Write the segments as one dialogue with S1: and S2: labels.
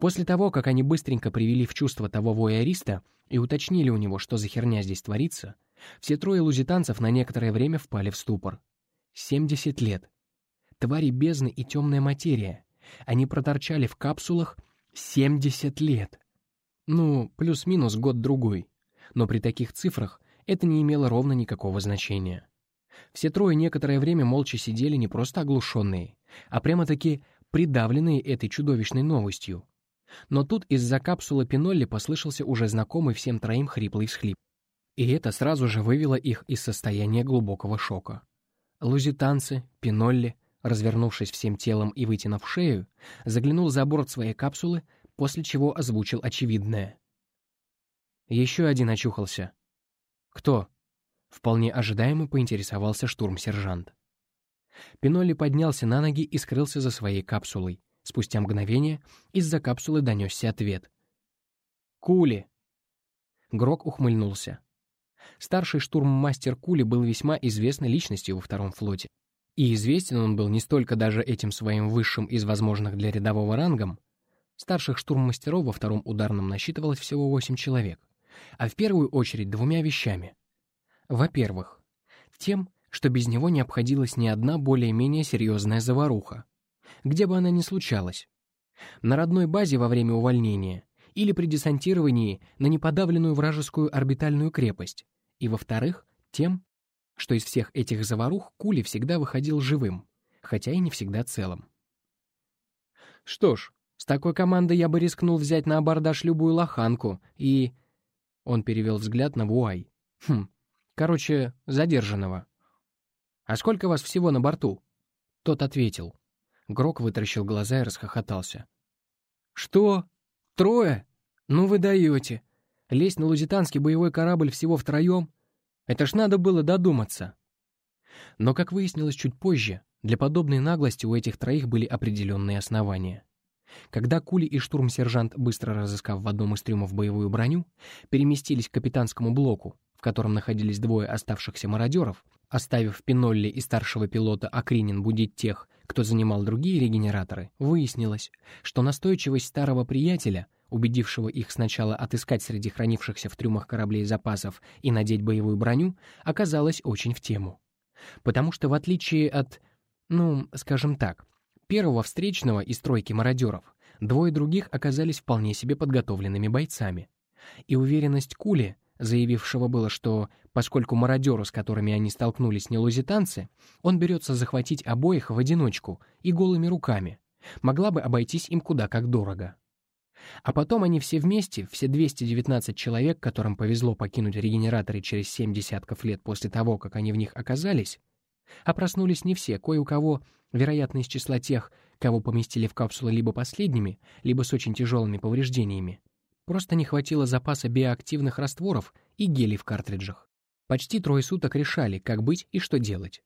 S1: После того, как они быстренько привели в чувство того вояриста и уточнили у него, что за херня здесь творится, все трое лузитанцев на некоторое время впали в ступор. 70 лет. Твари бездны и темная материя. Они проторчали в капсулах 70 лет. Ну, плюс-минус год-другой. Но при таких цифрах это не имело ровно никакого значения. Все трое некоторое время молча сидели не просто оглушенные, а прямо-таки придавленные этой чудовищной новостью. Но тут из-за капсулы Пинолли послышался уже знакомый всем троим хриплый всхлип. И это сразу же вывело их из состояния глубокого шока. Лузитанцы, Пинолли, развернувшись всем телом и вытянув шею, заглянул за борт своей капсулы, после чего озвучил очевидное. Еще один очухался. «Кто?» — вполне ожидаемо поинтересовался штурм-сержант. Пинолли поднялся на ноги и скрылся за своей капсулой, Спустя мгновение из-за капсулы донесся ответ. «Кули!» Грок ухмыльнулся. Старший штурммастер Кули был весьма известной личностью во втором флоте. И известен он был не столько даже этим своим высшим из возможных для рядового рангом, старших штурммастеров во втором ударном насчитывалось всего восемь человек, а в первую очередь двумя вещами. Во-первых, тем, что без него не обходилась ни одна более-менее серьезная заваруха, где бы она ни случалась. На родной базе во время увольнения или при десантировании на неподавленную вражескую орбитальную крепость. И, во-вторых, тем, что из всех этих заварух Кули всегда выходил живым, хотя и не всегда целым. Что ж, с такой командой я бы рискнул взять на абордаж любую лоханку и... Он перевел взгляд на Вуай. Хм, короче, задержанного. «А сколько вас всего на борту?» Тот ответил. Грок вытаращил глаза и расхохотался. «Что? Трое? Ну вы даете. Лезть на лузитанский боевой корабль всего втроем? Это ж надо было додуматься». Но, как выяснилось чуть позже, для подобной наглости у этих троих были определенные основания. Когда Кули и штурм-сержант, быстро разыскав в одном из трюмов боевую броню, переместились к капитанскому блоку, в котором находились двое оставшихся мародеров, оставив Пинолли и старшего пилота Акринин будить тех, кто занимал другие регенераторы, выяснилось, что настойчивость старого приятеля, убедившего их сначала отыскать среди хранившихся в трюмах кораблей запасов и надеть боевую броню, оказалась очень в тему. Потому что в отличие от, ну, скажем так, первого встречного из тройки мародеров, двое других оказались вполне себе подготовленными бойцами. И уверенность Кули — заявившего было, что, поскольку мародеры, с которыми они столкнулись, не лузитанцы, он берется захватить обоих в одиночку и голыми руками. Могла бы обойтись им куда как дорого. А потом они все вместе, все 219 человек, которым повезло покинуть регенераторы через семь десятков лет после того, как они в них оказались, а проснулись не все, кое у кого, вероятно, из числа тех, кого поместили в капсулы либо последними, либо с очень тяжелыми повреждениями, Просто не хватило запаса биоактивных растворов и гелей в картриджах. Почти трое суток решали, как быть и что делать.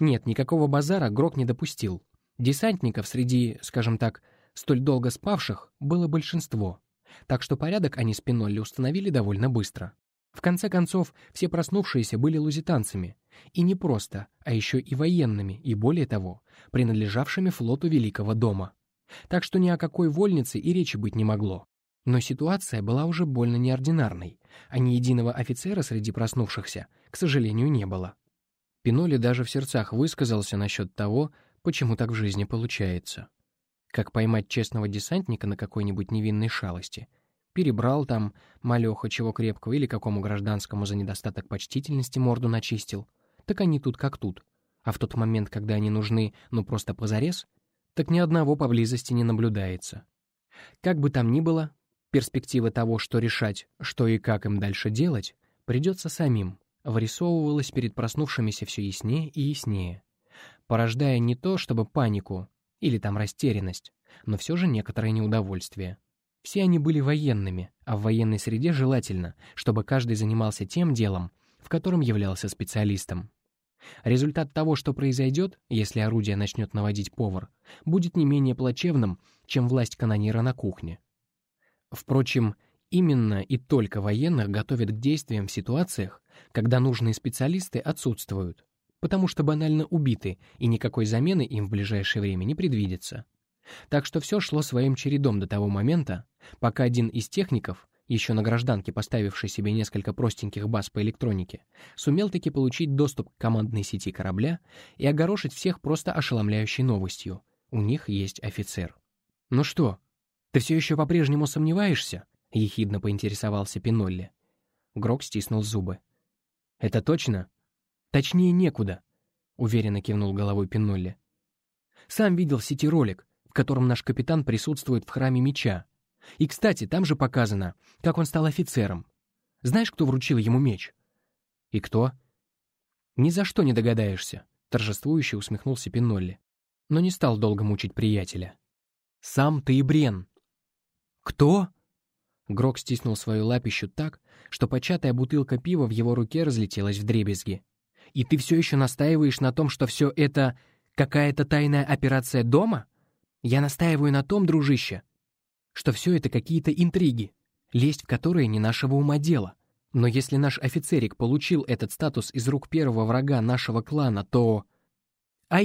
S1: Нет, никакого базара Грок не допустил. Десантников среди, скажем так, столь долго спавших было большинство. Так что порядок они с Пинолли установили довольно быстро. В конце концов, все проснувшиеся были лузитанцами. И не просто, а еще и военными, и более того, принадлежавшими флоту Великого дома. Так что ни о какой вольнице и речи быть не могло. Но ситуация была уже больно неординарной, а ни единого офицера среди проснувшихся, к сожалению, не было. Пиноли даже в сердцах высказался насчет того, почему так в жизни получается. Как поймать честного десантника на какой-нибудь невинной шалости. Перебрал там малеха чего крепкого или какому гражданскому за недостаток почтительности морду начистил. Так они тут как тут. А в тот момент, когда они нужны, ну просто позарез, так ни одного поблизости не наблюдается. Как бы там ни было, Перспектива того, что решать, что и как им дальше делать, придется самим, вырисовывалась перед проснувшимися все яснее и яснее, порождая не то чтобы панику или там растерянность, но все же некоторое неудовольствие. Все они были военными, а в военной среде желательно, чтобы каждый занимался тем делом, в котором являлся специалистом. Результат того, что произойдет, если орудие начнет наводить повар, будет не менее плачевным, чем власть канонира на кухне. Впрочем, именно и только военных готовят к действиям в ситуациях, когда нужные специалисты отсутствуют, потому что банально убиты, и никакой замены им в ближайшее время не предвидится. Так что все шло своим чередом до того момента, пока один из техников, еще на гражданке поставивший себе несколько простеньких баз по электронике, сумел таки получить доступ к командной сети корабля и огорошить всех просто ошеломляющей новостью. У них есть офицер. «Ну что, ты все еще по-прежнему сомневаешься?» — ехидно поинтересовался Пинолли. Грок стиснул зубы. «Это точно?» «Точнее некуда», — уверенно кивнул головой Пинолли. «Сам видел в сети ролик, в котором наш капитан присутствует в храме меча. И, кстати, там же показано, как он стал офицером. Знаешь, кто вручил ему меч?» «И кто?» «Ни за что не догадаешься», — торжествующе усмехнулся Пинолли, но не стал долго мучить приятеля. «Сам ты и Брен». «Кто?» Грок стиснул свою лапищу так, что початая бутылка пива в его руке разлетелась в дребезги. «И ты все еще настаиваешь на том, что все это какая-то тайная операция дома? Я настаиваю на том, дружище, что все это какие-то интриги, лезть в которые не нашего ума дело. Но если наш офицерик получил этот статус из рук первого врага нашего клана, то... А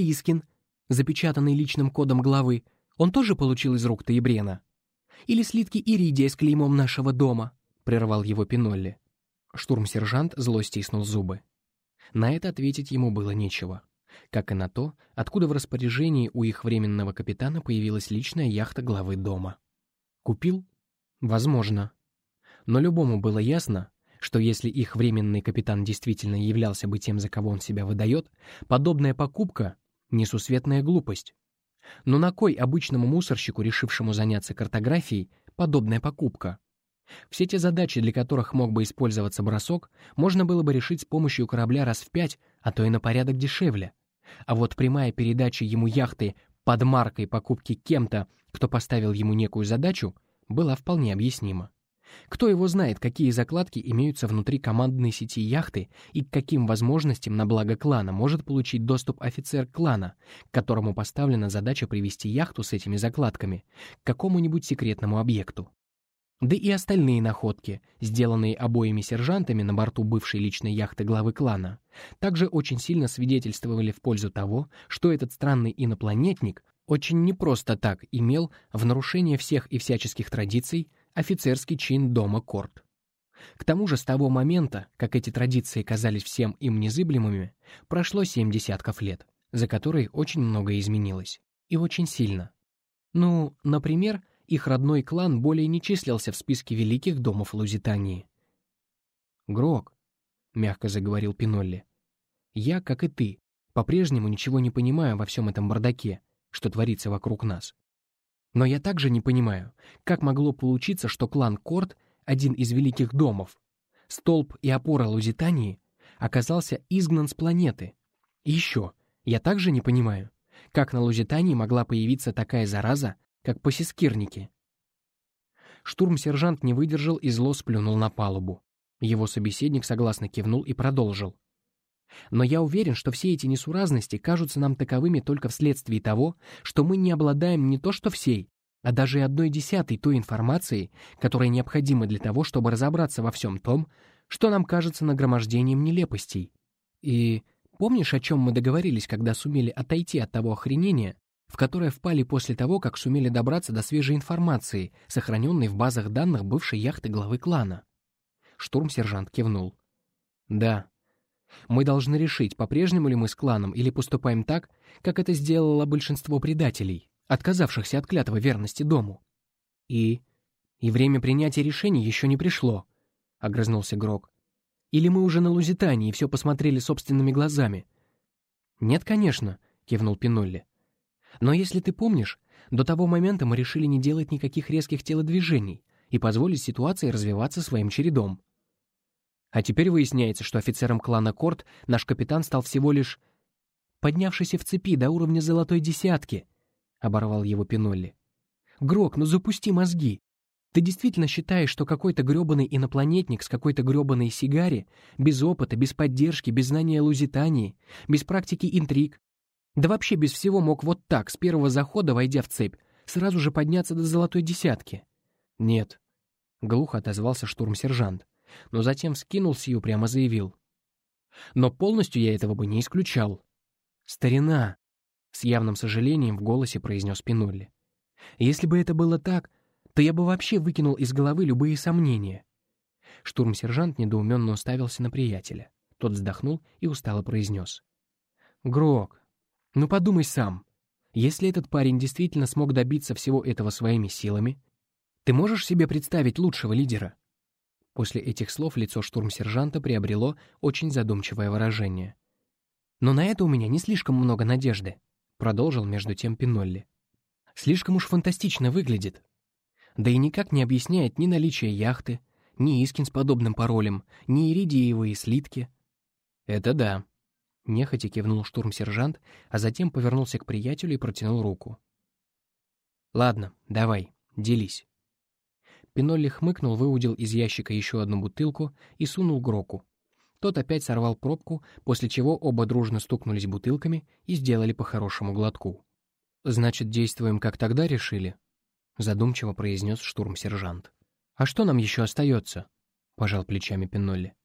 S1: запечатанный личным кодом главы, он тоже получил из рук Таебрена?» Или слитки иридия с клеймом нашего дома?» — прервал его Пинолли. Штурм-сержант зло стиснул зубы. На это ответить ему было нечего. Как и на то, откуда в распоряжении у их временного капитана появилась личная яхта главы дома. Купил? Возможно. Но любому было ясно, что если их временный капитан действительно являлся бы тем, за кого он себя выдает, подобная покупка — несусветная глупость. Но на кой обычному мусорщику, решившему заняться картографией, подобная покупка? Все те задачи, для которых мог бы использоваться бросок, можно было бы решить с помощью корабля раз в пять, а то и на порядок дешевле. А вот прямая передача ему яхты под маркой покупки кем-то, кто поставил ему некую задачу, была вполне объяснима. Кто его знает, какие закладки имеются внутри командной сети яхты и к каким возможностям на благо клана может получить доступ офицер клана, которому поставлена задача привести яхту с этими закладками к какому-нибудь секретному объекту. Да и остальные находки, сделанные обоими сержантами на борту бывшей личной яхты главы клана, также очень сильно свидетельствовали в пользу того, что этот странный инопланетник очень непросто так имел в нарушение всех и всяческих традиций офицерский чин дома Корт. К тому же с того момента, как эти традиции казались всем им незыблемыми, прошло семь десятков лет, за которые очень многое изменилось. И очень сильно. Ну, например, их родной клан более не числился в списке великих домов Лузитании. «Грок», — мягко заговорил Пинолли, — «я, как и ты, по-прежнему ничего не понимаю во всем этом бардаке, что творится вокруг нас. Но я также не понимаю, как могло получиться, что клан Корт, один из великих домов, столб и опора Лузитании, оказался изгнан с планеты. И еще, я также не понимаю, как на Лузитании могла появиться такая зараза, как посискирники. Штурм-сержант не выдержал и зло сплюнул на палубу. Его собеседник согласно кивнул и продолжил. Но я уверен, что все эти несуразности кажутся нам таковыми только вследствие того, что мы не обладаем не то что всей, а даже одной десятой той информации, которая необходима для того, чтобы разобраться во всем том, что нам кажется нагромождением нелепостей. И помнишь, о чем мы договорились, когда сумели отойти от того охренения, в которое впали после того, как сумели добраться до свежей информации, сохраненной в базах данных бывшей яхты главы клана? Штурм-сержант кивнул. «Да, мы должны решить, по-прежнему ли мы с кланом или поступаем так, как это сделало большинство предателей, отказавшихся от клятвы верности дому. И... и время принятия решений еще не пришло, — огрызнулся Грок. Или мы уже на Лузитании все посмотрели собственными глазами? Нет, конечно, — кивнул Пинолли. Но если ты помнишь, до того момента мы решили не делать никаких резких телодвижений и позволить ситуации развиваться своим чередом. А теперь выясняется, что офицером клана Корт наш капитан стал всего лишь поднявшийся в цепи до уровня золотой десятки, — оборвал его Пинолли. «Грок, ну запусти мозги. Ты действительно считаешь, что какой-то грёбаный инопланетник с какой-то грёбаной сигаре, без опыта, без поддержки, без знания лузитании, без практики интриг, да вообще без всего мог вот так, с первого захода, войдя в цепь, сразу же подняться до золотой десятки?» «Нет», — глухо отозвался штурм-сержант но затем скинулся и упрямо заявил. «Но полностью я этого бы не исключал». «Старина!» — с явным сожалением в голосе произнес Пинолли. Если бы это было так, то я бы вообще выкинул из головы любые сомнения. Штурм-сержант недоуменно уставился на приятеля. Тот вздохнул и устало произнес. «Грок, ну подумай сам. Если этот парень действительно смог добиться всего этого своими силами, ты можешь себе представить лучшего лидера?» После этих слов лицо штурм-сержанта приобрело очень задумчивое выражение. «Но на это у меня не слишком много надежды», — продолжил между тем Пинолли. «Слишком уж фантастично выглядит. Да и никак не объясняет ни наличие яхты, ни Искин с подобным паролем, ни иридиевые слитки». «Это да», — нехотя кивнул штурм-сержант, а затем повернулся к приятелю и протянул руку. «Ладно, давай, делись». Пинолли хмыкнул, выудил из ящика еще одну бутылку и сунул Гроку. Тот опять сорвал пробку, после чего оба дружно стукнулись бутылками и сделали по хорошему глотку. «Значит, действуем, как тогда решили?» — задумчиво произнес штурм-сержант. «А что нам еще остается?» — пожал плечами Пинолли.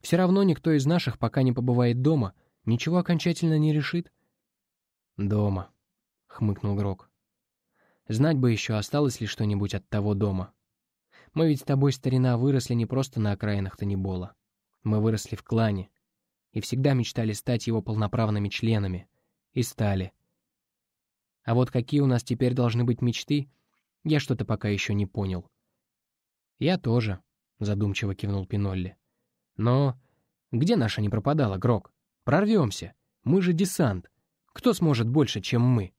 S1: «Все равно никто из наших пока не побывает дома, ничего окончательно не решит». «Дома», — хмыкнул Грок. «Знать бы еще, осталось ли что-нибудь от того дома». Мы ведь с тобой, старина, выросли не просто на окраинах Танибола. Мы выросли в клане. И всегда мечтали стать его полноправными членами. И стали. А вот какие у нас теперь должны быть мечты, я что-то пока еще не понял. Я тоже, задумчиво кивнул Пинолли. Но где наша не пропадала, Грок? Прорвемся. Мы же десант. Кто сможет больше, чем мы?